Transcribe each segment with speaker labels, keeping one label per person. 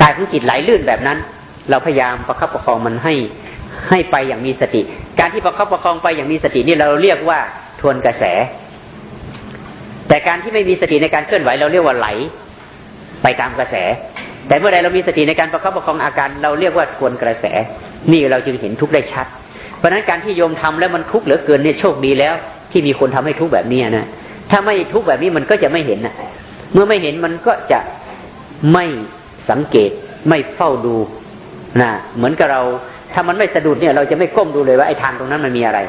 Speaker 1: กายของจิตไหลลื่นแบบนั้น เราพยายามประคับประคองมันให้ให้ไปอย่างมีสติ การที่ประคับประคองไปอย่างมีสตินี่เราเรียกว่าทวนกระแส แต่การที่ไม่มีสติในการเคลื่อนไหวเราเรียกว่าไหล ไปตามกระแส แต่เมื่อใดเรามีสติในการประคับประคองอาการ เราเรียกว่าทวนกระแส นี่เราจึงเห็นทุกข์ได้ชัด เพราะฉะนั้นการที่โยมทำแล้วมันทุกข์เหลือเกินเนี่ยโชคดีแล้ว ที่มีคนทำให้ทุกข์แบบนี้นะถ้าไม่ทุกข์แบบนี้มันก็จะไม่เห็นนะเมื่อไม่เห็นมันก็จะไม่ สังเกตไม่เฝ้าดูนะเหมือนกับเรา ถ้ามันไม่สะดุดเนี่ย เราจะไม่ก้มดูเลยว่าไอ้ทางตรงนั้นมันมีอะไร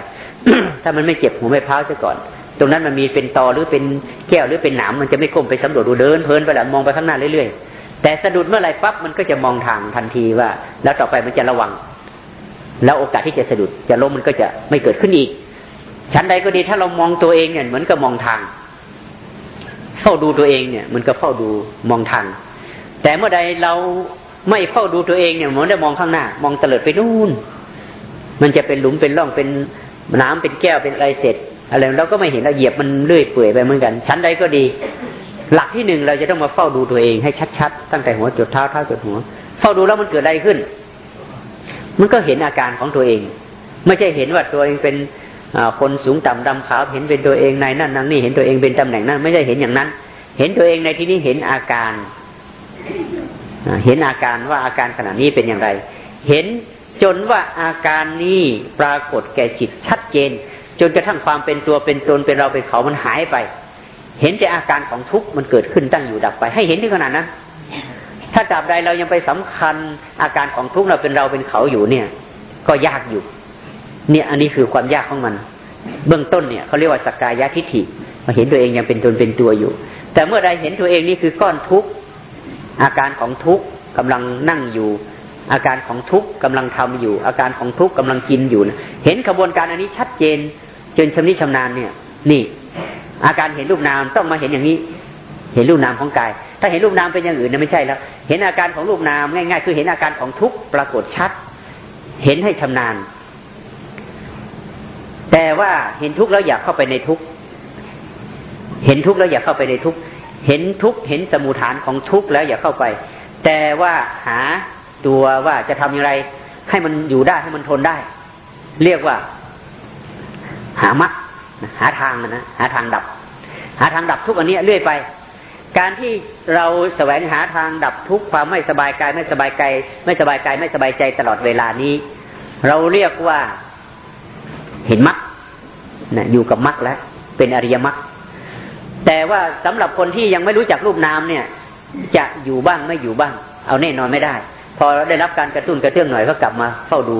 Speaker 1: ถ้ามันไม่เจ็บหัวไม่พร้าซะก่อน ตรงนั้นมันมีเป็นตอหรือเป็นแก้วหรือเป็นหนามมันจะไม่ก้มไปสำรวจดูเดินเพลินไปแล้วมองไปข้างหน้าเรื่อยๆแต่สะดุดเมื่อไรปั๊บมันก็จะมองทางทันทีว่า แล้วต่อไปมันจะระวัง แล้วโอกาสที่จะสะดุดจะล้มมันก็จะไม่เกิดขึ้นอีกชั้นใดก็ดีถ้าเรามองตัวเองเนี่ยเหมือนกับมองทาง เฝ้าดูตัวเองเนี่ย มันก็เฝ้าดูมองทาง แต่เมื่อใดเราไม่เฝ้าดูตัวเองเนี่ยมันได้มองข้างหน้า มองเตลิดไปนู่น มันจะเป็นหลุมเป็นร่องเป็นน้ำเป็นแก้วเป็นอะไรเสร็จอะไรเราก็ไม่เห็นเราเหยียบมันเลื่อยเปื่อยไปเหมือนกันชั้นใดก็ดี หลักที่หนึ่งเราจะต้องมาเฝ้าดูตัวเองให้ชัดๆตั้งแต่หัวจุดเท้าเท้าจุดหัว เฝ้าดูแล้วมันเกิดอะไรขึ้น มันก็เห็นอาการของตัวเอง ไม่ใช่เห็นว่าตัวเองเป็นคนสูงต่ำดำขาวเห็นเป็นตัวเองในนั่นนั่นนี่เห็นตัวเองเป็นตำแหน่งนั้น ไม่ใช่เห็นอย่างนั้น เห็นตัวเองในที่นี้เห็นอาการ เห็นอาการว่าอาการขณะนี้เป็นอย่างไร เห็นจนว่าอาการนี้ปรากฏแก่จิตชัดเจน จนกระทั่งความเป็นตัวเป็นตนเป็นเราเป็นเขามันหายไป เห็นแต่อาการของทุกข์มันเกิดขึ้นตั้งอยู่ดับไป ให้เห็นที่ขนาดนั้นถ้าตราบใดเรายังไปสำคัญอาการของทุกข์เราเป็นเราเป็นเขาอยู่เนี่ย ก็ยากอยู่ เนี่ยอันนี้คือความยากของมัน เบื้องต้นเนี่ยเขาเรียกว่าสกกายทิฏฐิมาเห็นตัวเองยังเป็นตนเป็นตัวอยู่ แต่เมื่อใดเห็นตัวเองนี่คือก้อนทุกข์ อาการของทุกข์กำลังนั่งอยู่ อาการของทุกข์กำลังทำอยู่ อาการของทุกข์กำลังกินอยู่นะเห็นกระบวนการอันนี้ชัดเจน จนชำนิชำนาญเนี่ย นี่ อาการเห็นรูปนามต้องมาเห็นอย่างนี้ เห็นรูปนามของกาย ถ้าเห็นรูปนามเป็นอย่างอื่นเนี่ยไม่ใช่แล้ว เห็นอาการของรูปนามง่าย ๆ คือเห็นอาการของทุกข์ปรากฏชัด เห็นให้ชำนาญ แต่ว่าเห็นทุกข์แล้วอยากเข้าไปในทุกข์เห็นทุกข์แล้วอยากเข้าไปในทุกข์ เห็นทุกเห็นสมุฐานของทุกแล้วอย่าเข้าไป แต่ว่าหาตัวว่าจะทำอย่างไร ให้มันอยู่ได้ให้มันทนได้ เรียกว่า หามัดหาทางนะหาทางดับ หาทางดับทุกอันนี้เรื่อยไป การที่เราแสวงหาทางดับทุกความไม่สบายกายไม่สบายใจไม่สบายกายไม่สบายใจตลอดเวลานี้ เราเรียกว่าเห็นมัดนะอยู่กับมัดแล้วเป็นอริยมัด แต่ว่าสำหรับคนที่ยังไม่รู้จักรูปนามเนี่ย จะอยู่บ้างไม่อยู่บ้าง เอาแน่นอนไม่ได้ พอได้รับการกระตุ้นกระเตื้องหน่อยก็กลับมาเฝ้าดู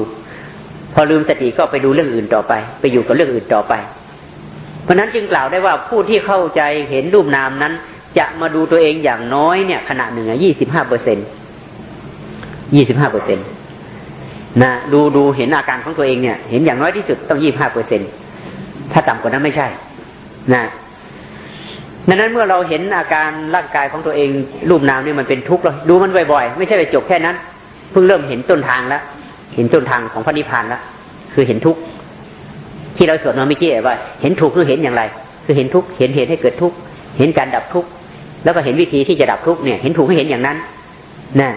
Speaker 1: พอลืมสติก็ไปดูเรื่องอื่นต่อไป ไปอยู่กับเรื่องอื่นต่อไป เพราะนั้นจึงกล่าวได้ว่าผู้ที่เข้าใจเห็นรูปนามนั้น จะมาดูตัวเองอย่างน้อยเนี่ย ขณะหนึ่งยี่สิบห้าเปอร์เซ็นยี่สิบห้าเปอร์เซ็นตนะดูดูเห็นอาการของตัวเองเนี่ย เห็นอย่างน้อยที่สุดต้องยี่บห้าเปอร์เซ็นถ้าต่ำกว่านั้นไม่ใช่ นะ ดังนั้นเมื่อเราเห็นอาการร่างกายของตัวเองรูปนามนี่มันเป็นทุกข์เราดูมันบ่อยๆ ไม่ใช่ไปจบแค่นั้น เพิ่งเริ่มเห็นต้นทางแล้วเห็นต้นทางของพระนิพพานแล้วคือเห็นทุกข์ที่เราสวดมาเมื่อกี้ว่า เห็นถูกคือเห็นอย่างไร คือเห็นทุกข์เห็นเหตุให้เกิดทุกข์เห็นการดับทุกข์แล้วก็เห็นวิธีที่จะดับทุกข์เนี่ย เห็นถูกให้เห็นอย่างนั้นนะ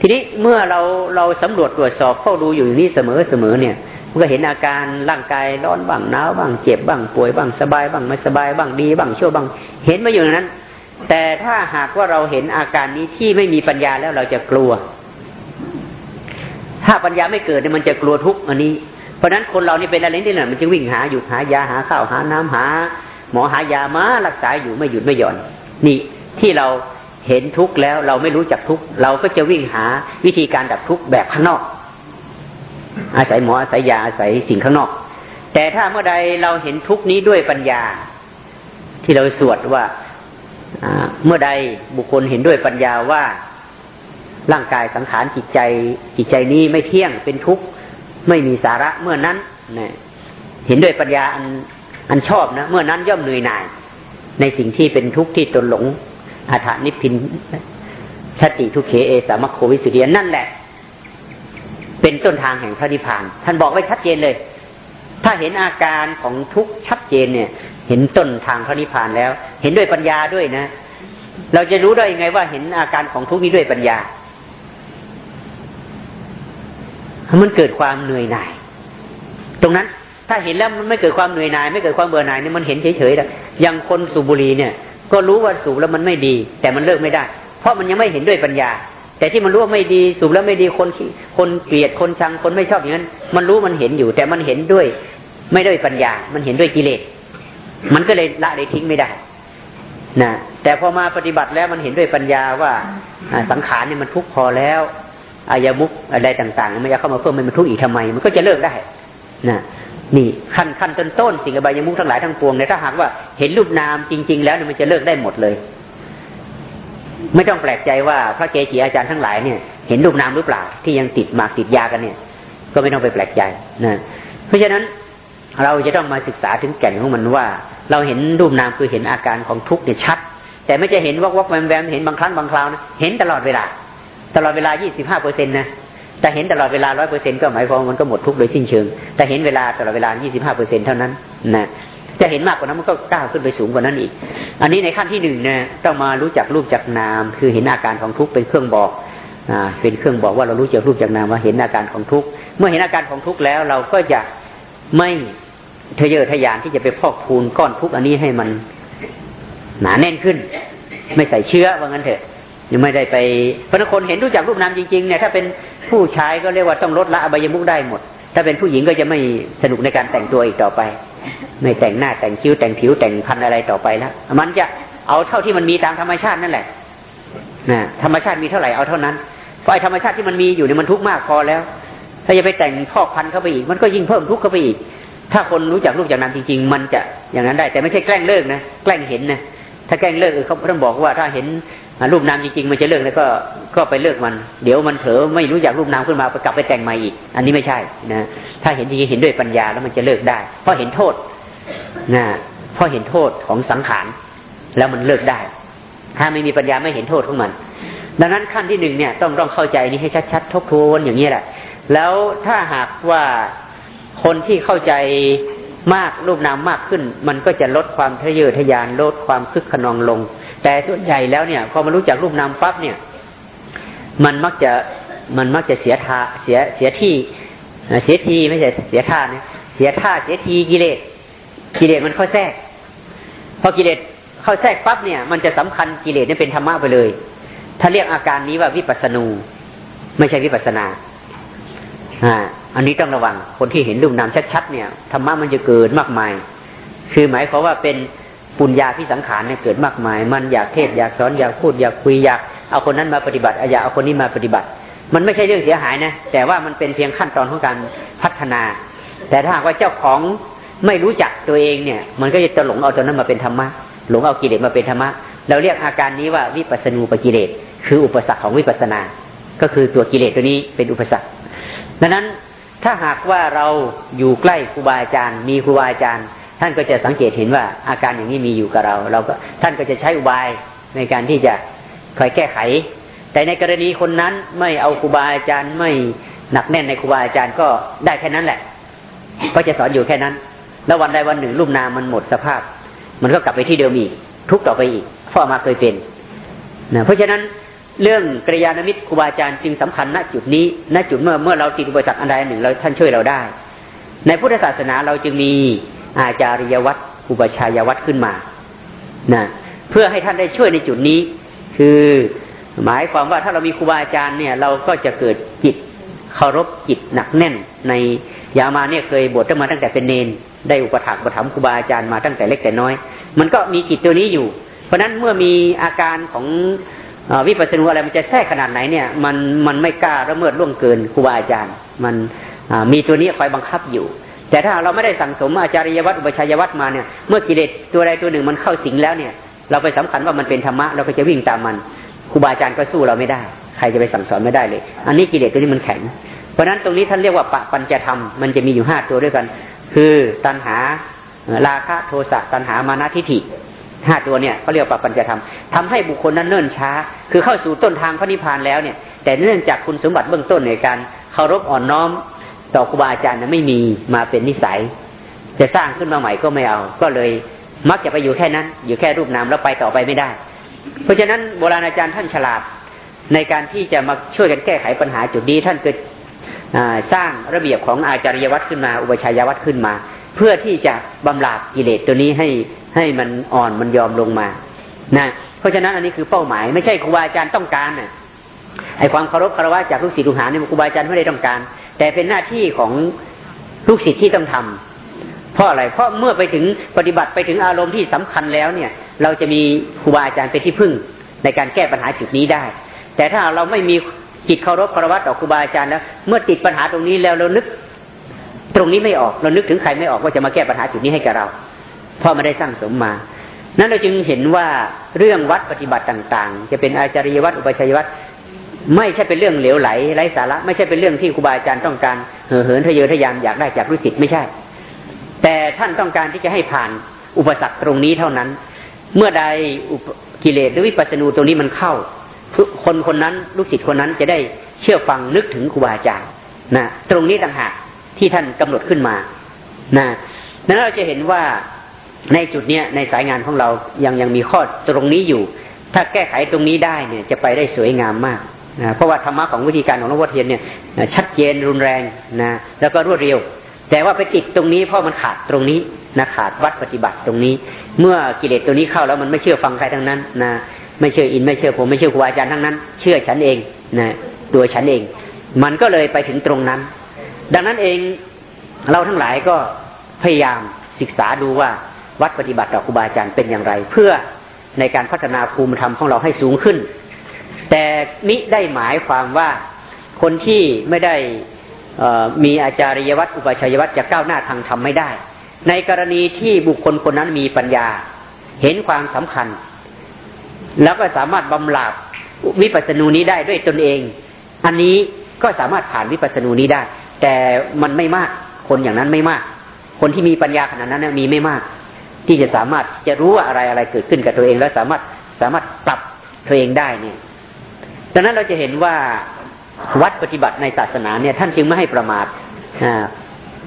Speaker 1: ทีนี้เมื่อเราเราสำรวจตรวจสอบเข้าดูอยู่อย่างนี้เสมอเสมอเนี่ย มันก็เห็นอาการร่างกายร้อนบ้างหนาวบ้างเจ็บบ้างป่วยบ้างสบายบ้างไม่สบายบ้างดีบ้างชั่วบ้าง เห็นมาอยู่นั้น แต่ถ้าหากว่าเราเห็นอาการนี้ที่ไม่มีปัญญาแล้วเราจะกลัว ถ้าปัญญาไม่เกิดเนี่ยมันจะกลัวทุกอันนี้ เพราะนั้นคนเรานี่เป็นอะไรนี่แหละมันจึงวิ่งหาอยู่หายาหาข้าวหาน้ำหา หมอหายามารักษาอยู่ไม่หยุดไม่หย่อน นี่ที่เราเห็นทุกข์แล้วเราไม่รู้จักทุกข์เราก็จะวิ่งหาวิธีการดับทุกข์แบบข้างนอก อาศัยหมออาศัยยาอาศัยสิ่งข้างนอก แต่ถ้าเมื่อใดเราเห็นทุกนี้ด้วยปัญญา ที่เราสวดว่าเมื่อใดบุคคลเห็นด้วยปัญญาว่าร่างกายสังขารจิตใจ จิตใจนี้ไม่เที่ยงเป็นทุกข์ไม่มีสาระเมื่อนั้นเนี่ยเห็นด้วยปัญญาอันอันชอบนะเมื่อนั้นย่อมเหนื่อยหน่าย ในสิ่งที่เป็นทุกข์ที่ตนหลงอาถานิพินชติทุกเขเอสามโควิสุเดียนั่นแหละ ต้นทางแห่งพระนิพพาน ท่านบอกไว้ชัดเจนเลย ถ้าเห็นอาการของทุกชัดเจนเนี่ย เห็นต้นทางพระนิพพานแล้ว เห็นด้วยปัญญาด้วยนะ เราจะรู้ได้ยังไงว่าเห็นอาการของทุกนี้ด้วยปัญญา มันเกิดความเหนื่อยหน่าย ตรงนั้นถ้าเห็นแล้วมันไม่เกิดความเหนื่อยหน่าย ไม่เกิดความเบื่อหน่ายเนี่ยมันเห็นเฉยๆแล้วอย่างคนสูบบุหรี่เนี่ย ก็รู้ว่าสูบแล้วมันไม่ดี แต่มันเลิกไม่ได้ เพราะมันยังไม่เห็นด้วยปัญญา แต่ที่มันรู้ว่าไม่ดีสูบแล้วไม่ดีคนคนเกลียดคนชังคนไม่ชอบอย่างนั้น มันรู้มันเห็นอยู่ แต่มันเห็นด้วย ไม่ด้วยปัญญา มันเห็นด้วยกิเลสมันก็เลยละเลยทิ้งไม่ได้นะแต่พอมาปฏิบัติแล้วมันเห็นด้วยปัญญาว่าสังขารเนี่ยมันทุกข์พอแล้วอายมุกอะไรต่างๆมันจะเข้ามาเพิ่มมันทุกข์อีกทำไม มันก็จะเลิกได้นะนี่ขั้นขั้นต้นต้นสิ่งอบายมุกทั้งหลายทั้งปวงเนี่ยถ้าหากว่าเห็นรูปนามจริง ๆ แล้วเนี่ยมันจะเลิกได้หมดเลย ไม่ต้องแปลกใจว่าพระเกจิอาจารย์ทั้งหลายเนี่ย เห็นรูปนามหรือเปล่า ที่ยังติดหมากติดยากันเนี่ย ก็ไม่ต้องไปแปลกใจนะเพราะฉะนั้นเราจะต้องมาศึกษาถึงแก่นของมันว่า เราเห็นรูปนามคือเห็นอาการของทุกข์เนี่ยชัด แต่ไม่จะเห็นวอกวอกแวมแวมเห็นบางครั้งบางคราวนะเห็นตลอดเวลา ตลอดเวลา 25เปอร์เซ็นต์นะแต่เห็นตลอดเวลาร้อยเปอร์เซ็นก็หมายความมันก็หมดทุกข์โดยสิ้นเชิง แต่เห็นเวลาตลอดเวลา 25เปอร์เซ็นเท่านั้นนะ จะเห็นมากกว่านั้นมันก็ก้าวขึ้นไปสูงกว่านั้นอีก อันนี้ในขั้นที่หนึ่งนะต้องมารู้จักรูปจักนาม คือเห็นอาการของทุกข์เป็นเครื่องบอกอ่าเป็นเครื่องบอกว่าเรารู้จักรูปจักนามว่าเห็นอาการของทุกข์เมื่อเห็นอาการของทุกข์แล้ว เราก็จะไม่ทะเยอทะยานที่จะไปพอกพูนก้อนทุกข์อันนี้ให้มันหนาแน่นขึ้น ไม่ใส่เชื้อว่างั้นเถอะยังไม่ได้ไปพระคนเห็นรู้จักรูปนามจริงๆเนี่ยถ้าเป็นผู้ชายก็เรียกว่าต้องลดละอบายมุกได้หมด ถ้าเป็นผู้หญิงก็จะไม่สนุกในการแต่งตัวอีกต่อไป ไม่แต่งหน้าแต่งคิ้วแต่งผิวแต่งพันอะไรต่อไปแล้วมันจะเอาเท่าที่มันมีตามธรรมชาตินั่นแหละนะธรรมชาติมีเท่าไหร่เอาเท่านั้นเพราะธรรมชาติที่มันมีอยู่เนี่ยมันทุกข์มากพอแล้ว ถ้าจะไปแต่งพอกพันเข้าไปอีก มันก็ยิ่งเพิ่มทุกข์เข้าไปอีก ถ้าคนรู้จักรูปจากนามจริง ๆ มันจะอย่างนั้นได้ แต่ไม่ใช่แกล้งเลิกนะแกล้งเห็นนะถ้าแกล้งเลิกเขาต้องบอกว่าถ้าเห็น รูปนามจริงๆมันจะเลิกแล้วก็ก็ไปเลิกมัน เดี๋ยวมันเผลอไม่รู้จักรูปนามขึ้นมาไปกลับไปแต่งใหม่อีก อันนี้ไม่ใช่นะถ้าเห็นจริงๆเห็นด้วยปัญญาแล้วมันจะเลิกได้ เพราะเห็นโทษนะเพราะเห็นโทษของสังขารแล้วมันเลิกได้ ถ้าไม่มีปัญญาไม่เห็นโทษของมัน ดังนั้นขั้นที่หนึ่งเนี่ยต้องต้องเข้าใจนี้ให้ชัดๆทบทวนอย่างนี้แหละ แล้วถ้าหากว่าคนที่เข้าใจมากรูปนามมากขึ้น มันก็จะลดความทะเยอทะยานลดความคึกขนองลง แต่ส่วนใหญ่แล้วเนี่ยพอมารู้จักรูปนามปั๊บเนี่ย มันมักจะมันมักจะเสียท่าเสียเสียที่เสียทีไม่ใช่เสียท่าเนี่ยเสียท่าเสียทีกิเลสกิเลสมันเข้าแทรกพอกิเลสเข้าแทรกปั๊บเนี่ย มันจะสำคัญกิเลสนี่เป็นธรรมะไปเลย ถ้าเรียกอาการนี้ว่าวิปัสสนู ไม่ใช่วิปัสนาอ่าอันนี้ต้องระวังคนที่เห็นรูปนามชัดๆเนี่ยธรรมะมันจะเกิดมากมาย คือหมายความว่าเป็น ปุญญาที่สังขารเนี่ยเกิดมากมาย มันอยากเทศอยากสอนอยากพูดอยากคุยอยากเอาคนนั้นมาปฏิบัติอยากเอาคนนี้มาปฏิบัติ มันไม่ใช่เรื่องเสียหายนะแต่ว่ามันเป็นเพียงขั้นตอนของการพัฒนา แต่ถ้าหากว่าเจ้าของไม่รู้จักตัวเองเนี่ย มันก็จะหลงเอาตัวนั้นมาเป็นธรรมะหลงเอากิเลสมาเป็นธรรมะเราเรียกอาการนี้ว่าวิปัสสนูปกิเลสคืออุปสรรคของวิปัสนา ก็คือตัวกิเลสตัวนี้เป็นอุปสรรคดังนั้นถ้าหากว่าเราอยู่ใกล้ครูบาอาจารย์ มีครูบาอาจารย์ ท่านก็จะสังเกตเห็นว่าอาการอย่างนี้มีอยู่กับเรา เราก็ท่านก็จะใช้อุบายในการที่จะคอยแก้ไข แต่ในกรณีคนนั้นไม่เอาครูบาอาจารย์ไม่หนักแน่นในครูบาอาจารย์ก็ได้แค่นั้นแหละ ก็จะสอนอยู่แค่นั้น แล้ววันใดวันหนึ่งรูปนามมันหมดสภาพ มันก็กลับไปที่เดิมอีก ทุกต่อไปอีกเพราะมาเคยเป็นนะเพราะฉะนั้นเรื่องกริยานมิตรครูบาอาจารย์จึงสำคัญณจุดนี้ณจุดเมื่อเมื่อเราติดอุปสรรคอันใดหนึ่งเราท่านช่วยเราได้ ในพุทธศาสนาเราจึงมี อาจาริยวัตรอุปชายวัตรขึ้นมานะเพื่อให้ท่านได้ช่วยในจุดนี้ คือหมายความว่าถ้าเรามีครูบาอาจารย์เนี่ย เราก็จะเกิดจิตเคารพจิตหนักแน่น ในยามาเนี่ยเคยบวชมาตั้งแต่เป็นเนน ได้อุปถัมภ์อุปถัมครูบาอาจารย์มาตั้งแต่เล็กแต่น้อย มันก็มีจิตตัวนี้อยู่ เพราะฉะนั้นเมื่อมีอาการของวิปัสสนูอะไรมันจะแทรกขนาดไหนเนี่ยมันมันไม่กล้าละเมิดล่วงเกินครูบาอาจารย์ มันมีตัวนี้คอยบังคับอยู่ แต่ถ้าเราไม่ได้สั่งสมอาจารยวัตรอุปชัยวัตรมาเนี่ยเมื่อกิเลสตัวใดตัวหนึ่งมันเข้าสิงแล้วเนี่ย เราไปสำคัญว่ามันเป็นธรรมะเราก็จะวิ่งตามมันครูบาอาจารย์ก็สู้เราไม่ได้ ใครจะไปสั่งสอนไม่ได้เลย อันนี้กิเลสตัวนี้มันแข็ง เพราะฉะนั้นตรงนี้ท่านเรียกว่าปะปัญจธรรมมันจะมีอยู่ห้าตัวด้วยกัน คือตัณหาราคะโทสะตัณหามานะทิฏฐิห้าตัวเนี่ยเขาเรียกว่าปัญจธรรมทำให้บุคคลนั้นเนิ่นช้า คือเข้าสู่ต้นทางพระนิพพานแล้วเนี่ย แต่เนื่องจากคุณสมบัติเบื้องต้นในการเคารพอ่อนน้อม ต่อครูบาอาจารย์นั้นไม่มีมาเป็นนิสัย จะสร้างขึ้นมาใหม่ก็ไม่เอา ก็เลยมักจะไปอยู่แค่นั้น อยู่แค่รูปนามแล้วไปต่อไปไม่ได้ เพราะฉะนั้นโบราณอาจารย์ท่านฉลาดในการที่จะมาช่วยกันแก้ไขปัญหาจุดนี้ท่านเกิดสร้างระเบียบของอาจารยวัตรขึ้นมา อุปชัยวัตรขึ้นมา เพื่อที่จะบำราบกิเลสตัวนี้ให้ให้มันอ่อนมันยอมลงมานะเพราะฉะนั้นอันนี้คือเป้าหมายไม่ใช่ครูบาอาจารย์ต้องการนะไอความเคารพคารวะจากลูกศิษย์ลูกหาเนี่ยครูบาอาจารย์ไม่ได้ต้องการ แต่เป็นหน้าที่ของลูกศิษย์ที่ต้องทำเพราะอะไรเพราะเมื่อไปถึงปฏิบัติไปถึงอารมณ์ที่สำคัญแล้วเนี่ย เราจะมีครูบาอาจารย์เป็นที่พึ่ง ในการแก้ปัญหาจุดนี้ได้ แต่ถ้าเราไม่มีจิตเคารพคารวะต่อครูบาอาจารย์แล้วเมื่อติดปัญหาตรงนี้แล้วเรานึก ตรงนี้ไม่ออกเรานึกถึงใครไม่ออกว่าจะมาแก้ปัญหาจุดนี้ให้กับเรา เพราะไม่ได้สร้างสมมานั้นเราจึงเห็นว่าเรื่องวัดปฏิบัติต่าง ๆ จะเป็นอาจาริยวัดอุปชัยวัด ไม่ใช่เป็นเรื่องเหลวไหลไร้สาระ ไม่ใช่เป็นเรื่องที่ครูบาอาจารย์ต้องการเห่อเหินทะเยอทะยานอยากได้จากลูกศิษย์ไม่ใช่ แต่ท่านต้องการที่จะให้ผ่านอุปสรรคตรงนี้เท่านั้น เมื่อใดกิเลสหรือวิปัสสนูตรงนี้มันเข้าคนคนนั้นลูกศิษย์คนนั้นจะได้เชื่อฟังนึกถึงครูบาอาจารย์นะตรงนี้ต่างหากที่ท่านกำหนดขึ้นมานะนั้นเราจะเห็นว่าในจุดเนี้ยในสายงานของเรายังยังมีข้อตรงนี้อยู่ ถ้าแก้ไขตรงนี้ได้เนี่ย จะไปได้สวยงามมาก นะเพราะว่าธรรมะของวิธีการของหลวงพ่อเทียนเนี่ยชัดเจนรุนแรงนะแล้วก็รวดเร็ว แต่ว่าไปติดตรงนี้เพราะมันขาดตรงนี้นะขาดวัดปฏิบัติตรงนี้ เมื่อกิเลสตัวนี้เข้าแล้วมันไม่เชื่อฟังใครทั้งนั้นนะไม่เชื่ออินไม่เชื่อผมไม่เชื่อครูอาจารย์ทั้งนั้น เชื่อฉันเองนะตัวฉันเอง มันก็เลยไปถึงตรงนั้น ดังนั้นเองเราทั้งหลายก็พยายามศึกษาดูว่าวัดปฏิบัติต่อครูบาอาจารย์เป็นอย่างไร เพื่อในการพัฒนาภูมิธรรมของเราให้สูงขึ้น แต่มิได้หมายความว่าคนที่ไม่ได้มีอาจารยวัตรอุปชัยวัตรจะก้าวหน้าทางธรรมไม่ได้ ในกรณีที่บุคคลคนนั้นมีปัญญา เห็นความสำคัญ แล้วก็สามารถบำราบวิปัสสนูนี้ได้ด้วยตนเอง อันนี้ก็สามารถผ่านวิปัสสนูนี้ได้ แต่มันไม่มากคนอย่างนั้นไม่มาก คนที่มีปัญญาขนาดนั้นมีไม่มาก ที่จะสามารถจะรู้ว่าอะไรอะไรเกิดขึ้นกับตัวเอง แล้วสามารถสามารถปรับตัวเองได้เนี่ย ดังนั้นเราจะเห็นว่าวัดปฏิบัติในศาสนาเนี่ย ท่านจึงไม่ให้ประมาท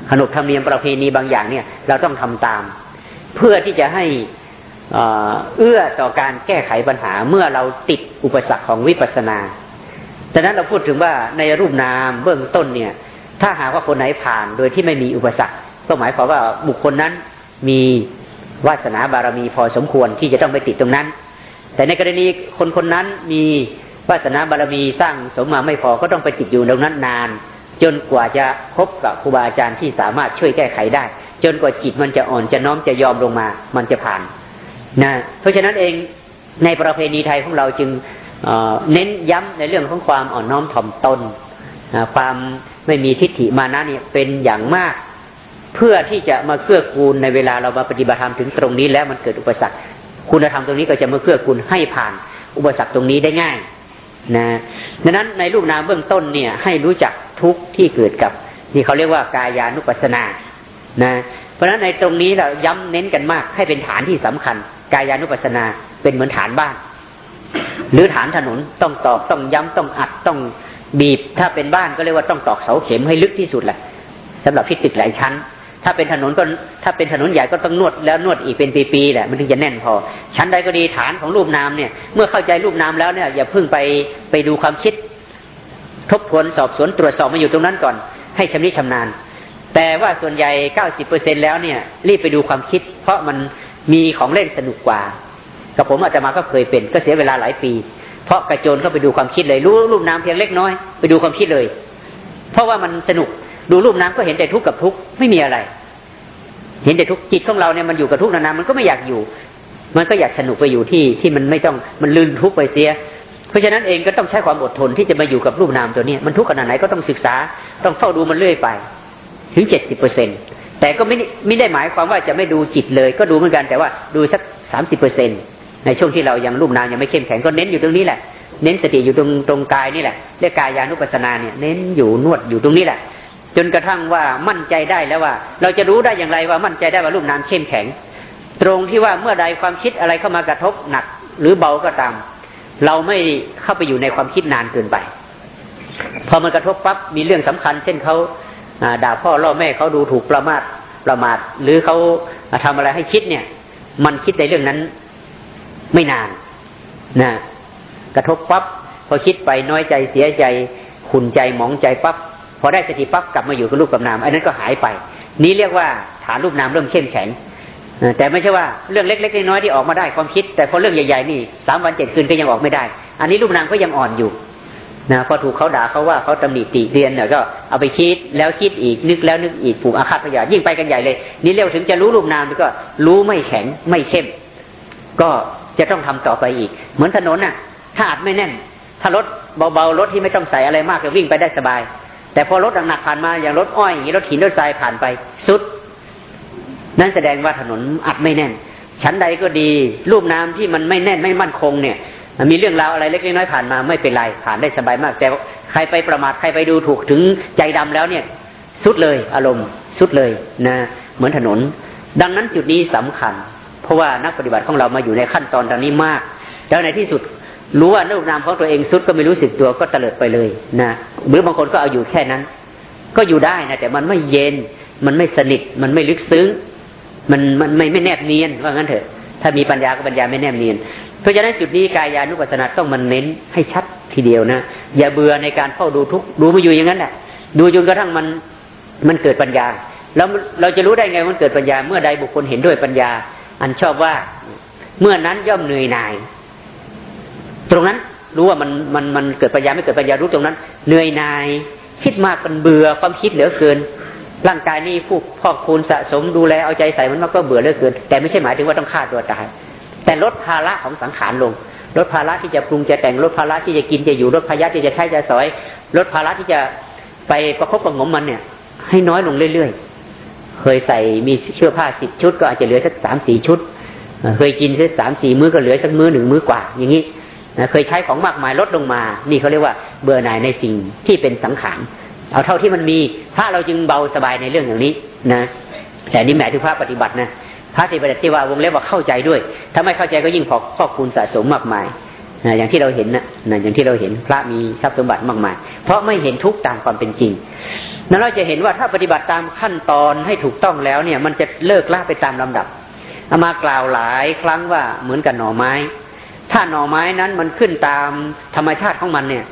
Speaker 1: ขนบธรรมเนียมประเพณีบางอย่างเนี่ย เราต้องทำตาม เพื่อที่จะให้เอื้อต่อการแก้ไขปัญหาเมื่อเราติดอุปสรรคของวิปัสสนาดังนั้นเราพูดถึงว่าในรูปนามเบื้องต้นเนี่ย ถ้าหากว่าคนไหนผ่านโดยที่ไม่มีอุปสรรค ก็หมายความว่าบุคคลนั้นมีวาสนาบารมีพอสมควรที่จะต้องไปติดตรงนั้น แต่ในกรณีคนคนนั้นมี วาสนาบารมีสร้างสมมาไม่พอก็ต้องไปติดอยู่ตรงนั้นนาน จนกว่าจะพบกับครูบาอาจารย์ที่สามารถช่วยแก้ไขได้ จนกว่าจิตมันจะอ่อนจะน้อมจะยอมลงมา มันจะผ่านนะเพราะฉะนั้นเองในประเพณีไทยของเราจึงเน้นย้ำในเรื่องของความอ่อนน้อมถ่อมตนความไม่มีทิฏฐิมานะเนี่ยเป็นอย่างมาก เพื่อที่จะมาเกื้อกูลในเวลาเรามาปฏิบัติธรรมถึงตรงนี้แล้วมันเกิดอุปสรรค คุณธรรมตรงนี้ก็จะมาเกื้อกูลให้ผ่านอุปสรรคตรงนี้ได้ง่าย นะดังนั้นในรูปนามเบื้องต้นเนี่ย ให้รู้จักทุกที่เกิดกับที่เขาเรียกว่ากายานุปัสสนานะ เพราะฉะนั้นในตรงนี้เราย้ำเน้นกันมาก ให้เป็นฐานที่สำคัญ กายานุปัสสนาเป็นเหมือนฐานบ้าน หรือฐานถนนต้องตอกต้องย้ำต้องอัดต้องบีบ ถ้าเป็นบ้านก็เรียกว่าต้องตอกเสาเข็มให้ลึกที่สุดแหละสำหรับที่ติดหลายชั้น ถ้าเป็นถนนก็ถ้าเป็นถนนใหญ่ก็ต้องนวดแล้วนวดอีกเป็นปีๆแหละมันถึงจะแน่นพอ ชั้นใดก็ดีฐานของรูปนามเนี่ย เมื่อเข้าใจรูปนามแล้วเนี่ยอย่าเพิ่งไปไปดูความคิด ทบทวนสอบสวนตรวจสอบมาอยู่ตรงนั้นก่อน ให้ชำนิชำนาญ แต่ว่าส่วนใหญ่เก้าสิบเปอร์เซ็นแล้วเนี่ย รีบไปดูความคิด เพราะมันมีของเล่นสนุกกว่ากับผมอาจจะมาก็เคยเป็นก็เสียเวลาหลายปี เพราะกระโจนเข้าไปดูความคิดเลย รู้รูปน้ำเพียงเล็กน้อยไปดูความคิดเลย เพราะว่ามันสนุก ดูรูปน้ำก็เห็นแต่ทุกข์กับทุกข์ไม่มีอะไร เห็นแต่ทุกข์จิตของเราเนี่ยมันอยู่กับทุกข์นานๆมันก็ไม่อยากอยู่ มันก็อยากสนุกไปอยู่ที่ที่มันไม่ต้องมันลืมทุกข์ไปเสีย เพราะฉะนั้นเองก็ต้องใช้ความอดทนที่จะมาอยู่กับรูปนามตัวนี้มันทุกข์ขนาดไหนก็ต้องศึกษา ต้องเฝ้าดูมันเรื่อยไป ถึงเจ็ดสิบเปอร์เซ็นต์แต่ก็ไม่ไม่ได้หมายความว่าจะไม่ดูจิตเลย ก็ดูเหมือนกันแต่ว่าดูสักสามสิบเปอร์เซ็นในช่วงที่เรายังรูปนามยังไม่เข้มแข็งก็เน้นอยู่ตรงนี้แหละเน้นสติอยู่ตรงตรงกายนี่แหละเรียกกายานุปัสสนาเนี่ยเน้นอยู่นวดอยู่ตรงนี้แหละ จนกระทั่งว่ามั่นใจได้แล้วว่า เราจะรู้ได้อย่างไรว่ามั่นใจได้ว่ารูปนามเข้มแข็ง ตรงที่ว่าเมื่อใดความคิดอะไรเข้ามากระทบหนักหรือเบาก็ตาม เราไม่เข้าไปอยู่ในความคิดนานเกินไป พอมันกระทบปั๊บมีเรื่องสำคัญ เช่นเขาด่าพ่อล่อแม่เขาดูถูกประมาทประมาท หรือเขาทำอะไรให้คิดเนี่ย มันคิดในเรื่องนั้นไม่นานนะกระทบปั๊บพอคิดไปน้อยใจเสียใจขุนใจหมองใจปั๊บ พอได้สติปั๊บกลับมาอยู่กับรูปกับนามอันนั้นก็หายไป นี้เรียกว่าฐานรูปนามเริ่มเข้มแข็งแต่ไม่ใช่ว่าเรื่องเล็กๆน้อยๆที่ออกมาได้ความคิด แต่พอเรื่องใหญ่ๆนี่สามวันเจ็ดคืนก็ยังออกไม่ได้ อันนี้รูปนามก็ยังอ่อนอยู่นะพอถูกเขาด่าเขาว่าเขาตำหนิติเรียนเนี่ยก็เอาไปคิดแล้วคิดอีกนึกแล้วนึกอีกผูกอาฆาตพยายิ่งไปกันใหญ่เลย นี่เร็วถึงจะรู้รูปนามก็รู้ไม่แข็งไม่เข้ม ก็จะต้องทำต่อไปอีก เหมือนถนนน่ะ ถ้าอัดไม่แน่น ถ้ารถเบาๆรถที่ไม่ต้องใส่อะไรมากจะวิ่งไปได้สบาย แต่พอรถหนักผ่านมาอย่างรถอ้อยอย่างรถหินรถทรายผ่านไปสุด นั่นแสดงว่าถนนอัดไม่แน่น ชั้นใดก็ดี รูปน้ำที่มันไม่แน่นไม่มั่นคงเนี่ยมีเรื่องราวอะไรเล็กน้อยผ่านมาไม่เป็นไรผ่านได้สบายมาก แต่ใครไปประมาทใครไปดูถูกถึงใจดำแล้วเนี่ย สุดเลยอารมณ์ สุดเลยนะเหมือนถนน ดังนั้นจุดนี้สำคัญ เพราะว่านักปฏิบัติของเรามาอยู่ในขั้นตอนตอนนี้มาก แล้วในที่สุด รู้ว่ารูปนามของตัวเองสุดก็ไม่รู้สึกตัวก็เตลิดไปเลยนะหรือบางคนก็เอาอยู่แค่นั้น ก็อยู่ได้นะแต่มันไม่เย็น มันไม่สนิท มันไม่ลึกซึ้ง มันมันไม่ไม่แนบเนียนว่างั้นเถอะ ถ้ามีปัญญาก็ปัญญาไม่แนบเนียน เพราะฉะนั้นจุดนี้กายานุปัสสนาต้องมันเน้นให้ชัดทีเดียวนะอย่าเบื่อในการเฝ้าดูทุกดูมาอยู่อย่างนั้นแหละดูจนกระทั่งมันมันเกิดปัญญาแล้วเราจะรู้ได้ไงมันเกิดปัญญาเมื่อใดบุคคลเห็นด้วยปัญญา อันชอบว่าเมื่อนั้นย่อมเหนื่อยหน่าย ตรงนั้นรู้ว่ามันมันมันเกิดปัญญาไม่เกิดปัญญารู้ตรงนั้น เหนื่อยนายคิดมากมันเบื่อความคิดเหลือเกิน ร่างกายนี่ผู้พอกคูณสะสมดูแลเอาใจใส่มันก็เบื่อเหลือเกิน แต่ไม่ใช่หมายถึงว่าต้องฆ่าตัวตายแต่ลดภาระของสังขารลงลดภาระที่จะปรุงจะแต่งลดภาระที่จะกินจะอยู่ลดภาระที่จะใช้จะสอยลดภาระที่จะไปประคบประงมมันเนี่ย ให้น้อยลงเรื่อยๆเคยใส่มีเสื้อผ้าสิบชุด ก็อาจจะเหลือสักสามสี่ชุด เคยกินสักสามสี่มื้อก็เหลือสักมื้อหนึ่งมื้อกว่า อย่างนี้ เคยใช้ของมากมายลดลงมา นี่เขาเรียกว่าเบื่อหน่ายในสิ่งที่เป็นสังขารเอาเท่าที่มันมีพระเราจึงเบาสบายในเรื่องอย่างนี้นะแต่นี่แหมายถึงพระปฏิบัตินะพระปฏิบัติว่าวงเล็บว่าเข้าใจด้วย ถ้าไม่เข้าใจก็ยิ่งพอข้อคูณสะสมมากมายนะอย่างที่เราเห็นนะนะอย่างที่เราเห็นพระมีทรัพย์สมบัติมากมาย เพราะไม่เห็นทุกตามความเป็นจริง นั้นเราจะเห็นว่าถ้าปฏิบัติตามขั้นตอนให้ถูกต้องแล้วเนี่ย มันจะเลิกละไปตามลำดับเอามากล่าวหลายครั้งว่าเหมือนกับหน่อไม้ ถ้าหน่อไม้นั้นมันขึ้นตามธรรมชาติของมันเนี่ย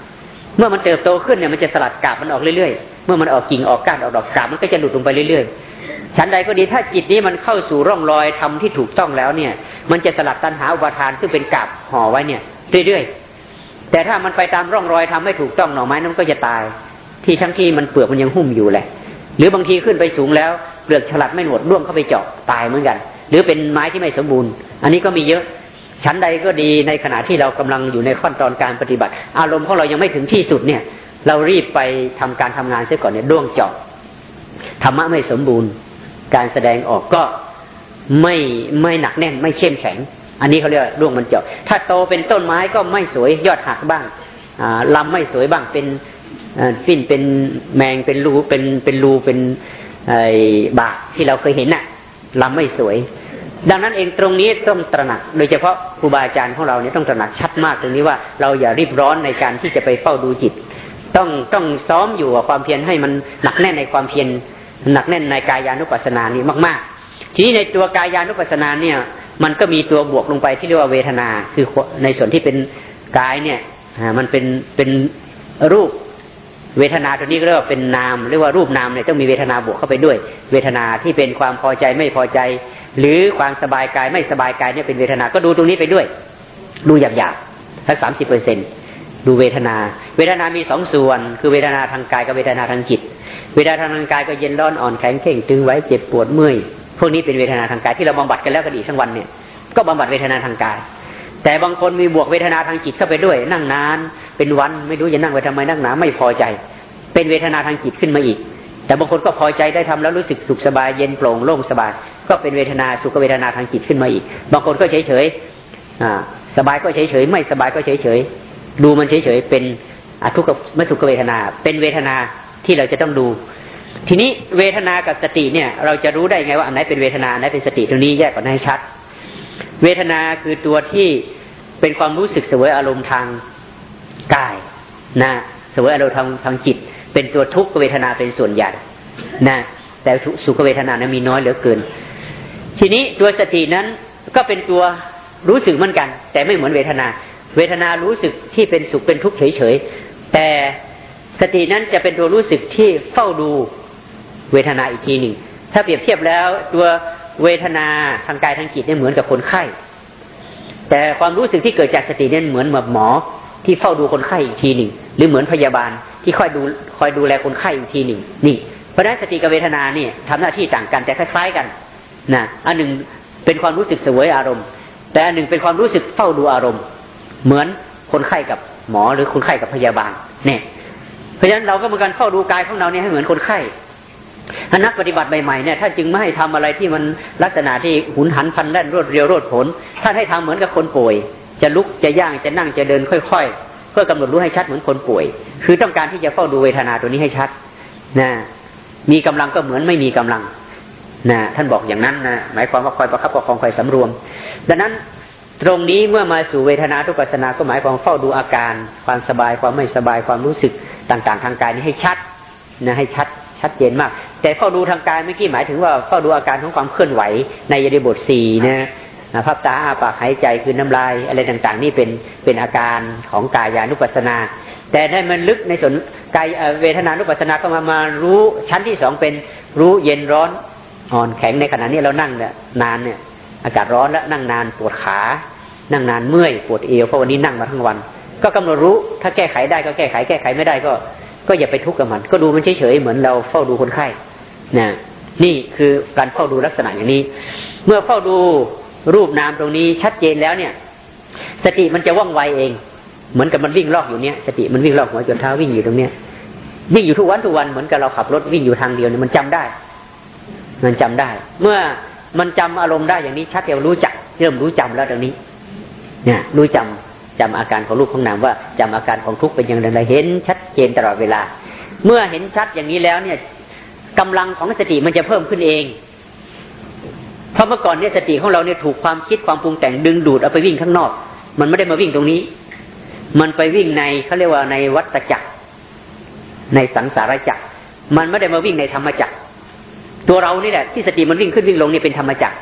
Speaker 1: เมื่อมันเติบโตขึ้นเนี่ยมันจะสลัดกาบมันออกเรื่อยๆ เมื่อมันออกกิ่งออกก้านออกดอกกาบมันก็จะหลุดลงไปเรื่อยๆชั้นใดก็ดีถ้าจิตนี้มันเข้าสู่ร่องรอยทำที่ถูกต้องแล้วเนี่ย มันจะสลัดตัณหาอุปาทานซึ่งเป็นกาบห่อไว้เนี่ย เรื่อยๆ แต่ถ้ามันไปตามร่องรอยทำให้ถูกต้องหน่อไม้นั้นก็จะตาย ที่ทั้งที่มันเปลือกมันยังหุ้มอยู่แหละ หรือบางทีขึ้นไปสูงแล้วเปลือกฉลัดไม่หมดร่วงเข้าไปเจาะตายเหมือนกัน หรือเป็นไม้ที่ไม่สมบูรณ์ อันนี้ก็มีเยอะ ชั้นใดก็ดีในขณะที่เรากำลังอยู่ในขั้นตอนการปฏิบัติ อารมณ์ของเรายังไม่ถึงที่สุดเนี่ย เรารีบไปทำการทำงานเสียก่อนเนี่ยร่วงเจาะธรรมะไม่สมบูรณ์ การแสดงออกก็ไม่ไม่หนักแน่นไม่เข้มแข็ง อันนี้เขาเรียกร่วงมันเจาะถ้าโตเป็นต้นไม้ก็ไม่สวยยอดหักบ้างลำไม่สวยบ้างเป็นฟิ้นเป็นแมงเป็นรูเป็นเป็นรูเป็นบากที่เราเคยเห็นน่ะลำไม่สวย ดังนั้นเองตรงนี้ต้องตระหนัก โดยเฉพาะครูบาอาจารย์ของเราเนี่ยต้องตระหนักชัดมากตรงนี้ว่าเราอย่ารีบร้อนในการที่จะไปเฝ้าดูจิต ต้องต้องซ้อมอยู่กับความเพียรให้มันหนักแน่นในความเพียรหนักแน่นในกายานุปัสสนานี้มาก ๆ ทีนี้ในตัวกายานุปัสสนาเนี่ย มันก็มีตัวบวกลงไปที่เรียกว่าเวทนา คือในส่วนที่เป็นกายเนี่ยมันเป็นเป็นรูปเวทนาตัวนี้ก็เรียกว่าเป็นนามเรียกว่ารูปนามเนี่ยต้องมีเวทนาบวกเข้าไปด้วย เวทนาที่เป็นความพอใจไม่พอใจ หรือความสบายกายไม่สบายกายเนี่ยเป็นเวทนา ก็ดูตรงนี้ไปด้วย ดูหยาบๆสักสามสิบเปอร์เซ็นดูเวทนา เวทนามีสองส่วน คือเวทนาทางกายกับเวทนาทางจิต เวทนาทางกายก็เย็นร้อนอ่อนแข็งเข่งตึงไว้เจ็บปวดเมื่อยพวกนี้เป็นเวทนาทางกายที่เราบำบัดกันแล้วกันอีกทั้งวันเนี่ย ก็บำบัดเวทนาทางกาย แต่บางคนมีบวกเวทนาทางจิตเข้าไปด้วย นั่งนาน เป็นวันไม่รู้จะนั่งไปทำไมนั่งหนาไม่พอใจ เป็นเวทนาทางจิตขึ้นมาอีก แต่บางคนก็พอใจได้ทำแล้วรู้สึกสุขสบายเย็นโปร่งโล่งสบาย ก็เป็นเวทนาสุขเวทนาทางจิตขึ้นมาอีก บางคนก็เฉยเฉยสบายก็เฉยเฉยไม่สบายก็เฉยเฉยดูมันเฉยเฉยเป็นอทุกขไม่สุขเวทนา เป็นเวทนาที่เราจะต้องดู ทีนี้เวทนากับสติเนี่ย เราจะรู้ได้ไงว่าอันไหนเป็นเวทนาอันไหนเป็นสติตรงนี้แยกกันให้ชัด เวทนาคือตัวที่เป็นความรู้สึกเสวยอารมณ์ทางกายนะเสวยอารมณ์ทางทางจิต เป็นตัวทุกขเวทนาเป็นส่วนใหญ่นะแต่สุขเวทนานั้นมีน้อยเหลือเกิน ทีนี้ตัวสตินั้นก็เป็นตัวรู้สึกเหมือนกัน แต่ไม่เหมือนเวทนา เวทนารู้สึกที่เป็นสุขเป็นทุกข์เฉยๆแต่สตินั้นจะเป็นตัวรู้สึกที่เฝ้าดูเวทนาอีกทีหนึ่งถ้าเปรียบเทียบแล้วตัวเวทนาทางกายทางจิตเนี่ยเหมือนกับคนไข้ แต่ความรู้สึกที่เกิดจากสติเนี่ยเหมือนแบบหมอที่เฝ้าดูคนไข้อีกทีหนึ่งหรือเหมือนพยาบาลที่คอยดูคอยดูแลคนไข้อีกทีหนึ่งนี่เพราะนั้นสติกับเวทนาเนี่ยทำหน้าที่ต่างกันแต่คล้ายๆกัน นะอันหนึ่งเป็นความรู้สึกเสวยอารมณ์ แต่อันหนึ่งเป็นความรู้สึกเฝ้าดูอารมณ์ เหมือนคนไข้กับหมอหรือคนไข้กับพยาบาลเนี่ย เพราะฉะนั้นเราก็เหมือนกันเฝ้าดูกายของเราเนี่ยให้เหมือนคนไข้นักปฏิบัติใหม่ๆเนี่ยท่านจึงไม่ให้ทำอะไรที่มันลักษณะที่หุนหันพันแล่นรวดเร็วรวดผลท่านให้ทำเหมือนกับคนป่วย จะลุกจะย่างจะนั่งจะเดินค่อย ๆ เพื่อกำหนดรู้ให้ชัดเหมือนคนป่วย คือต้องการที่จะเฝ้าดูเวทนาตัวนี้ให้ชัดนะมีกำลังก็เหมือนไม่มีกำลัง นะท่านบอกอย่างนั้นนะหมายความว่าคอยประคับประคองคอยสำรวม ดังนั้นตรงนี้เมื่อมาสู่เวทนาทุกปัสนาก็หมายความเฝ้าดูอาการ ความสบายความไม่สบายความรู้สึกต่าง ๆ ทางกายนี้ให้ชัดนะให้ชัดชัดเจนมาก แต่เฝ้าดูทางกายเมื่อกี้หมายถึงว่าเฝ้าดูอาการของความเคลื่อนไหวในยริบทสี่นะพับตาอาปากหายใจคือน้ำลายอะไรต่างๆ นี่เป็นเป็นอาการของกายานุปัสนา แต่ได้มันลึกในส่วนกายเวทนานุปัสนาก็มามารู้ชั้นที่สองเป็นรู้เย็นร้อน อ่อนแข็งในขณะนี้เรานั่งเนี่ยนานเนี่ย อากาศร้อนแล้วนั่งนานปวดขา นั่งนานเมื่อยปวดเอวเพราะวันนี้นั่งมาทั้งวัน ก็กำหนดรู้ถ้าแก้ไขได้ก็แก้ไข แก้ไขไม่ได้ก็ ก็อย่าไปทุกข์กับมัน ก็ดูมันเฉยๆเหมือนเราเฝ้าดูคนไข้นะนี่คือการเฝ้าดูลักษณะอย่างนี้ เมื่อเฝ้าดูรูปนามตรงนี้ชัดเจนแล้วเนี่ย สติมันจะว่องไวเอง เหมือนกับมันวิ่งลอกอยู่เนี้ยสติมันวิ่งลอกหัวจนเท้าวิ่งอยู่ตรงเนี้ยวิ่งอยู่ทุกวันทุกวันเหมือนกับเราขับรถวิ่งอยู่ทางเดียวเนี่ยมันจำได้ มันจำได้ เมื่อมันจำอารมณ์ได้อย่างนี้ชัดเดียวรู้จัก เริ่มรู้จำแล้วตรงนี้ เนี่ย รู้จำจำอาการของรูปของนามว่าจำอาการของทุกข์เป็นอย่างไรเห็นชัดเจนตลอดเวลา เมื่อเห็นชัดอย่างนี้แล้วเนี่ยกำลังของสติมันจะเพิ่มขึ้นเองเพราะเมื่อก่อนเนี่ยสติของเราเนี่ยถูกความคิดความปรุงแต่งดึงดูดเอาไปวิ่งข้างนอก มันไม่ได้มาวิ่งตรงนี้ มันไปวิ่งในเขาเรียกว่าในวัฏจักร ในสังสารจักร มันไม่ได้มาวิ่งในธรรมจักร ตัวเรานี่แหละที่สติมันวิ่งขึ้นวิ่งลงนี่เป็นธรรมจักร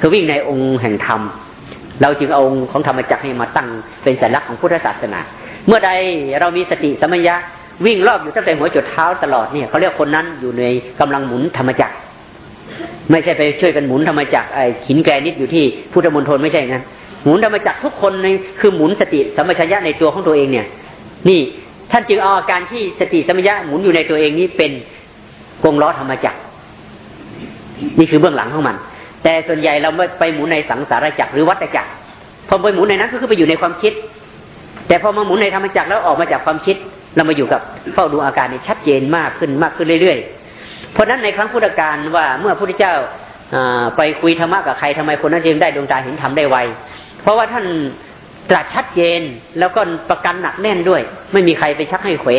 Speaker 1: คือวิ่งในองค์แห่งธรรม เราจึงเอาองค์ของธรรมจักรนี่มาตั้งเป็นสัญลักษณ์ของพุทธศาสนา เมื่อใดเรามีสติสมัญญะวิ่งรอบอยู่ตั้งแต่หัวจุดเท้าตลอดเนี่ยเขาเรียกคนนั้นอยู่ในกำลังหมุนธรรมจักร ไม่ใช่ไปช่วยกันหมุนธรรมจักรไอ้หินแกรนิดอยู่ที่พุทธมณฑลไม่ใช่งั้นหมุนธรรมจักรทุกคนในคือหมุนสติสัมปชัญญะในตัวของตัวเองเนี่ย นี่ท่านจึงเอาอาการที่สติสัมปชัญญะหมุนอยู่ในตัวเองนี้เป็นกงล้อธรรมจักร นี่คือเบื้องหลังของมัน แต่ส่วนใหญ่เราไม่ไปหมุนในสังสารจักรหรือวัฏจักรพอไปหมุนในนั้นก็คือไปอยู่ในความคิด แต่พอมาหมุนในธรรมจักรแล้วออกมาจากความคิด เรามาอยู่กับเฝ้าดูอาการนี้ชัดเจนมากขึ้นมากขึ้นเรื่อยๆ เพราะนั้นในครั้งพุทธกาลว่าเมื่อพระพุทธเจ้าไปคุยธรรมะกับใครทำไมคนนั้นจึงได้ดวงตาเห็นธรรมได้ไว เพราะว่าท่านตรัสชัดเจนแล้วก็ประกันหนักแน่นด้วย ไม่มีใครไปชักให้เขว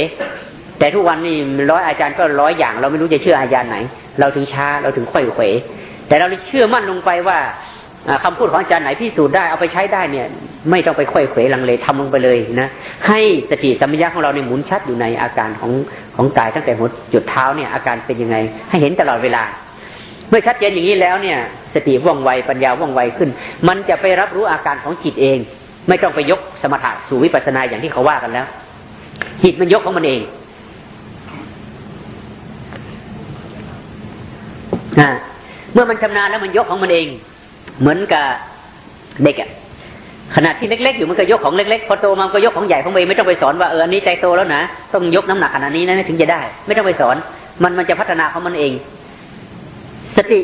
Speaker 1: แต่ทุกวันนี้ร้อยอาจารย์ก็ร้อยอย่าง เราไม่รู้จะเชื่ออาจารย์ไหน เราถึงช้าเราถึงค่อยเขวแต่เราเชื่อมั่นลงไปว่าคำพูดของอาจารย์ไหนพิสูจน์ได้เอาไปใช้ได้เนี่ย ไม่ต้องไปค่อยเขวลังเลทำลงไปเลยนะให้สติสัมปชัญญะของเราในหมุนชัดอยู่ในอาการของของกายตั้งแต่หัวจุดเท้าเนี่ยอาการเป็นยังไง ให้เห็นตลอดเวลา เมื่อชัดเจนอย่างนี้แล้วเนี่ย สติว่องไวปัญญาว่องไวขึ้น มันจะไปรับรู้อาการของจิตเอง ไม่ต้องไปยกสมถะสู่วิปัสสนาอย่างที่เขาว่ากันแล้วจิตมันยกของมันเอง เมื่อมันชำนาญแล้วมันยกของมันเอง เหมือนกับเด็กอะขนาดที่เล็กๆอยู่มันก็ยกของเล็กๆพอโตมาก็ยกของใหญ่ของเองไม่ต้องไปสอนว่าเอออันนี้ใจโตแล้วนะต้องยกน้ำหนักขนาดนี้นะถึงจะได้ ไม่ต้องไปสอน มันมันจะพัฒนาของมันเอง สติ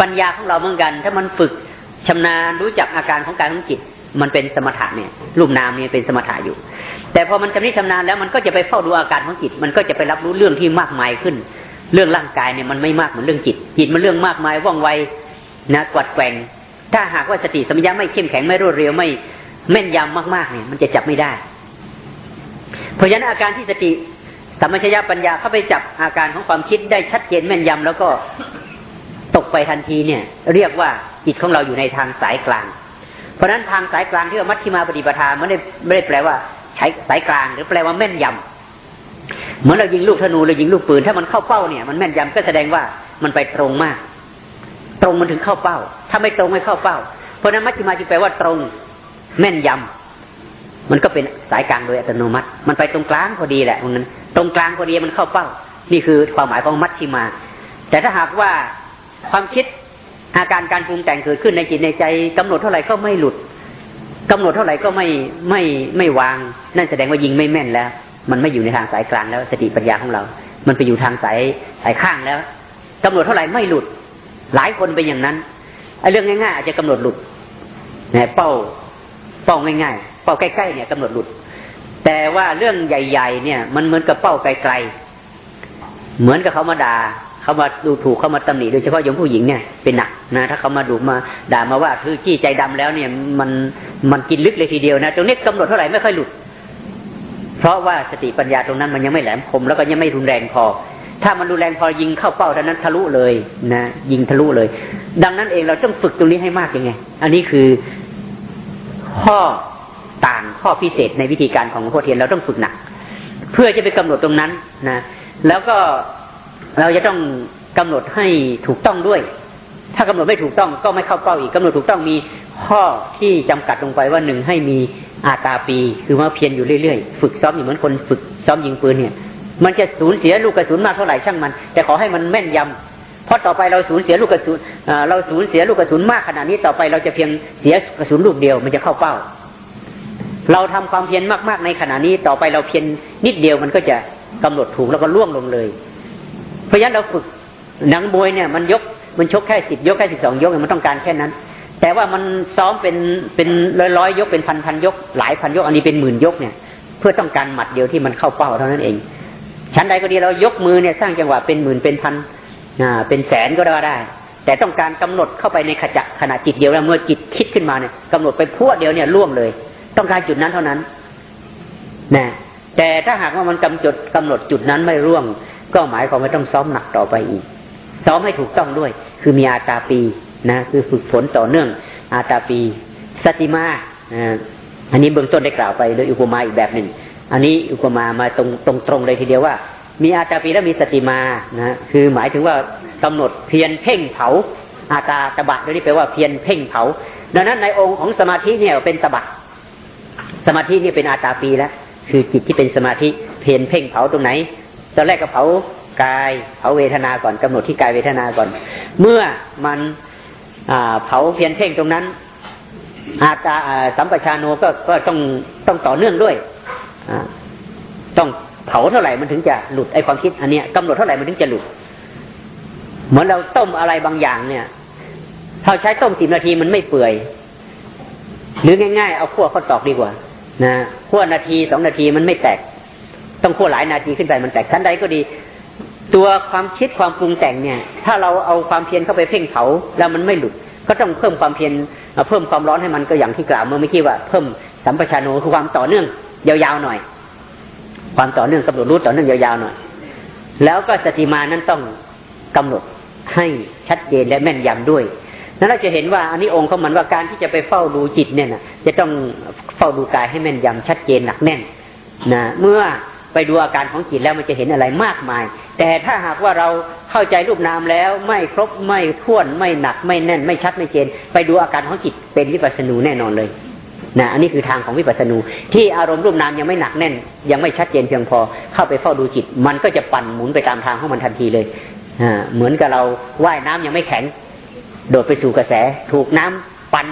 Speaker 1: ปัญญาของเราเหมือนกัน ถ้ามันฝึกชำนาญรู้จักอาการของกายของจิต มันเป็นสมถะเนี่ยรูปนามเนี่ยเป็นสมถะอยู่ แต่พอมันชำนิชำนาญแล้วมันก็จะไปเฝ้าดูอาการของจิต มันก็จะไปรับรู้เรื่องที่มากมายขึ้น เรื่องร่างกายเนี่ยมันไม่มากเหมือนเรื่องจิต จิตมันเรื่องมากมายว่องไวนะกวัดแกงถ้าหากว่าสติสัมปชัญญะไม่เข้มแข็งไม่รวดเร็วไม่แม่นยำมากๆเนี่ยมันจะจับไม่ได้ เพราะฉะนั้นอาการที่สติสัมปชัญญะปัญญาเข้าไปจับอาการของความคิดได้ชัดเจนแม่นยำแล้วก็ตกไปทันทีเนี่ย เรียกว่าจิตของเราอยู่ในทางสายกลาง เพราะฉะนั้นทางสายกลางที่ว่ามัชฌิมาปฏิปทาไม่ได้ไม่ได้แปลว่าใช้สายกลาง หรือแปลว่าแม่นยำ เหมือนเรายิงลูกธนูเรายิงลูกปืน ถ้ามันเข้าเป้าเนี่ยมันแม่นยำก็แสดงว่ามันไปตรงมาก ตรงมันถึงเข้าเป้า ถ้าไม่ตรงไม่เข้าเป้า เพราะนั้นมัชฌิมาจึงแปลว่าตรง แม่นยำมันก็เป็นสายกลางโดยอัตโนมัติ มันไปตรงกลางพอดีแหละตรงนั้นตรงกลางพอดีมันเข้าเป้า นี่คือความหมายของมัชชิมา แต่ถ้าหากว่าความคิดอาการการปรุงแต่งเกิดขึ้นในจิตในใจกำหนดเท่าไหร่ก็ไม่หลุดกำหนดเท่าไหร่ก็ไม่ไม่ไม่วาง นั่นแสดงว่ายิงไม่แม่นแล้ว มันไม่อยู่ในทางสายกลางแล้วสติปัญญาของเรา มันไปอยู่ทางสายสายข้างแล้วกำหนดเท่าไหร่ไม่หลุด หลายคนเป็นอย่างนั้นไอ้เรื่องง่ายๆอาจจะกำหนดหลุดนะเป้าเป้าง่ายๆ เป้าใกล้ๆเนี่ยกำหนดหลุด แต่ว่าเรื่องใหญ่ ๆ เนี่ย มันเหมือนกับเป้าไกลๆเหมือนกับเขามาด่าเขามาดูถูกเขามาตำหนิโดยเฉพาะยมผู้หญิงเนี่ยเป็นหนักนะถ้าเขามาดูมาด่ามาว่าคือจี้ใจดำแล้วเนี่ย มันมันกินลึกเลยทีเดียวนะตรงนี้กำหนดเท่าไหร่ไม่ค่อยหลุด เพราะว่าสติปัญญาตรงนั้นมันยังไม่แหลมคม แล้วก็ยังไม่รุนแรงพอ ถ้ามันรุนแรงพอยิงเข้าเป้าเท่านั้นทะลุเลยนะยิงทะลุเลย ดังนั้นเองเราต้องฝึกตรงนี้ให้มากยังไง อันนี้คือข้อต่างข้อพิเศษในวิธีการของหลวงพ่อเทียนเราต้องฝึกหนัก เพื่อจะไปกำหนดตรงนั้นนะแล้วก็เราจะต้องกำหนดให้ถูกต้องด้วย ถ้ากำหนดไม่ถูกต้องก็ไม่เข้าเป้าอีกกำหนดถูกต้องมีข้อที่จำกัดลงไปว่าหนึ่งให้มีอาตาปี คือว่าเพียรอยู่เรื่อยๆ ฝึกซ้อมอยู่เหมือนคนฝึกซ้อมยิงปืนเนี่ย มันจะสูญเสียลูกกระสุนมากเท่าไหร่ช่างมัน แต่ขอให้มันแม่นยำเพราะต่อไปเราสูญเสียลูกกระสุนเราสูญเสียลูกกระสุนมากขนาดนี้ต่อไปเราจะเพียงเสียกระสุนลูกเดียวมันจะเข้าเป้า เราทำความเพียรมากๆในขณะนี้ต่อไปเราเพียรนิดเดียวมันก็จะกำหนดถูกแล้วก็ล่วงลงเลย เพราะฉะนั้นเราฝึกหนังมวยเนี่ยมันยก มันชกแค่สิบยกแค่สิบสองยกมันต้องการแค่นั้น แต่ว่ามันซ้อมเป็นเป็นร้อยร้อยยกเป็นพันพันยก หลายพันยก อันนี้เป็นหมื่นยกเนี่ย เพื่อต้องการหมัดเดียวที่มันเข้าเป้าเท่านั้นเอง ชั้นใดก็ดีเรายกมือเนี่ยสร้างจังหวะเป็นหมื่นเป็นพันอ่าเป็นแสนก็ได้ได้ แต่ต้องการกำหนดเข้าไปในขจะขณะจิตเดียวแล้วเมื่อจิตคิดขึ้นมาเนี่ยกำหนดไปพวดเดียวเนี่ยล่วงเลย ต้องการจุดนั้นเท่านั้นนะแต่ถ้าหากว่ามันกำจดกำหนดจุดนั้นไม่ร่วง ก็หมายความว่าต้องซ้อมหนักต่อไปอีก ซ้อมให้ถูกต้องด้วย คือมีอาตาปีนะ คือฝึกฝนต่อเนื่อง อาตาปี สติมาอันนี้เบื้องต้นได้กล่าวไปโดยอุปมาอีกแบบหนึ่ง อันนี้อุปมามาตรงตรงตรงเลยทีเดียวว่า มีอาตาปีและมีสติมานะคือหมายถึงว่ากำหนดเพียนเพ่งเผา อาตาตบะโดยนี้แปลว่าเพียนเพ่งเผา ดังนั้นในองค์ของสมาธิเนี่ยเป็นตบะสมาธิเนี่ยเป็นอาตาปีแล้วคือจิตที่เป็นสมาธิเพียนเพ่งเผาตรงไหนตอนแรกก็เผา กายเผาเวทนาก่อนกำหนดที่กายเวทนาก่อน เมื่อมันเผาเพียนเพ่งตรงนั้น อาตาสัมปชานโนก็ก็ต้องต้องต่อเนื่องด้วยต้องเผาเท่าไหร่มันถึงจะหลุดไอความคิดอันเนี้ยกำหนดเท่าไหร่มันถึงจะหลุด เหมือนเราต้มอะไรบางอย่างเนี่ยถ้าใช้ต้มสิบนาทีมันไม่เปื่อย หรือง่ายๆ เอาขั้วข้าวตอกดีกว่า นะขั้วนาทีสองนาทีมันไม่แตก ต้องคั่วหลายนาทีขึ้นไปมันแตกชั้นใดก็ดี ตัวความคิดความปรุงแต่งเนี่ย ถ้าเราเอาความเพียรเข้าไปเพ่งเผาแล้วมันไม่หลุด ก็ต้องเพิ่มความเพียรเพิ่มความร้อนให้มันก็อย่างที่กล่าวเมื่อเมื่อกี้ว่า เพิ่มสัมปชัญญะคือความต่อเนื่อง ยาวๆหน่อย ความต่อเนื่องกำหนดรู้ต่อเนื่องยาวๆหน่อย แล้วก็สติมานั้นต้องกำหนดให้ชัดเจนและแม่นยำด้วยนั้นเราจะเห็นว่าอันนี้องค์เขาเหมือนว่าการที่จะไปเฝ้าดูจิตเนี่ยนะจะต้องเฝ้าดูกายให้แม่นยำชัดเจนหนักแน่นนะเมื่อไปดูอาการของจิตแล้วมันจะเห็นอะไรมากมาย แต่ถ้าหากว่าเราเข้าใจรูปนามแล้ว ไม่ครบไม่ท้วนไม่หนักไม่แน่น ไม่ชัดไม่เจน ไปดูอาการของจิตเป็นวิปัสสนูแน่นอนเลยนะอันนี้คือทางของวิปัสสนู ที่อารมณ์รูปนามยังไม่หนักแน่น ยังไม่ชัดเจนเพียงพอ เข้าไปเฝ้าดูจิต มันก็จะปั่นหมุนไปตามทางของมันทันทีเลยอ่าเหมือนกับเราว่ายน้ำยังไม่แข็ง โดดไปสู่กระแส ถูกน้ำปั่น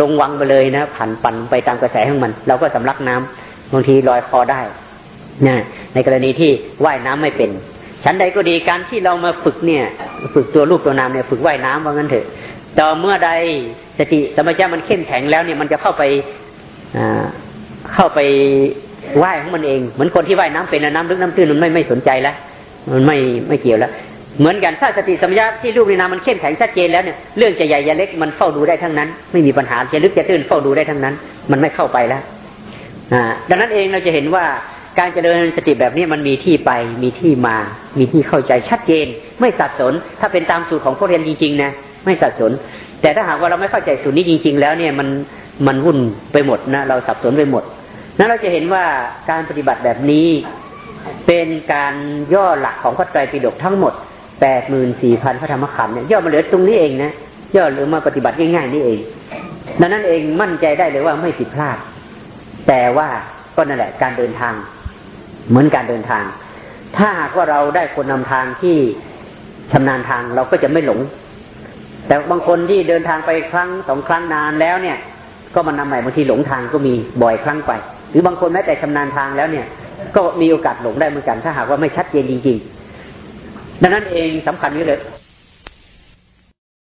Speaker 1: ลงวังไปเลยนะผ่านปั่นไปตามกระแสของมัน เราก็สำลักน้ำบางทีลอยคอได้นะในกรณีที่ว่ายน้ำไม่เป็น ฉันใดก็ดีการที่เรามาฝึกเนี่ย ฝึกตัวรูปตัวนามเนี่ยฝึกว่ายน้ำว่างั้นเถอะต่อเมื่อใดสติสมัชญามันเข้มแข็งแล้วเนี่ยมันจะเข้าไปเข้าไปว่ายของมันเองเหมือนคนที่ว่ายน้ำเป็นน้ำลึกน้ำตื้นมันไม่ไม่สนใจแล้วมันไม่ไม่เกี่ยวแล้ว เหมือนกันถ้าสติสมัญญาที่รูปในนามมันเข้มแข็งชัดเจนแล้วเนี่ยเรื่องจะใหญ่จะเล็กมันเฝ้าดูได้ทั้งนั้น ไม่มีปัญหาจะลึกจะตื้นเฝ้าดูได้ทั้งนั้น มันไม่เข้าไปแล้วดังนั้นเองเราจะเห็นว่า การเจริญสติแบบนี้มันมีที่ไป มีที่มา มีที่เข้าใจชัดเจน ไม่สับสน ถ้าเป็นตามสูตรของพวกเรียนจริงๆนะไม่สับสน แต่ถ้าหากว่าเราไม่เข้าใจสูตรนี้จริง ๆ แล้วเนี่ยมันมันวุ่นไปหมดนะเราสับสนไปหมดนั้นเราจะเห็นว่าการปฏิบัติแบบนี้เป็นการย่อหลักของพระไตรปิฎกทั้งหมดแปดหมื่นสี่พันพระธรรมขันธ์เนี่ยย่อมาเหลือตรงนี้เองนะย่อหรือมาปฏิบัติง่ายๆนี่เอง ดังนั้นเองมั่นใจได้เลยว่าไม่ผิดพลาด แต่ว่าก็นั่นแหละการเดินทาง เหมือนการเดินทาง ถ้าหากว่าเราได้คนนำทางที่ชำนาญทางเราก็จะไม่หลง แต่บางคนที่เดินทางไปครั้งสองครั้งนานแล้วเนี่ย ก็มานำใหม่บางทีหลงทางก็มีบ่อยครั้งไป หรือบางคนแม้แต่ชำนาญทางแล้วเนี่ย ก็มีโอกาสหลงได้เหมือนกัน ถ้าหากว่าไม่ชัดเจนจริง ๆ ดังนั้นเองสำคัญนี้เลย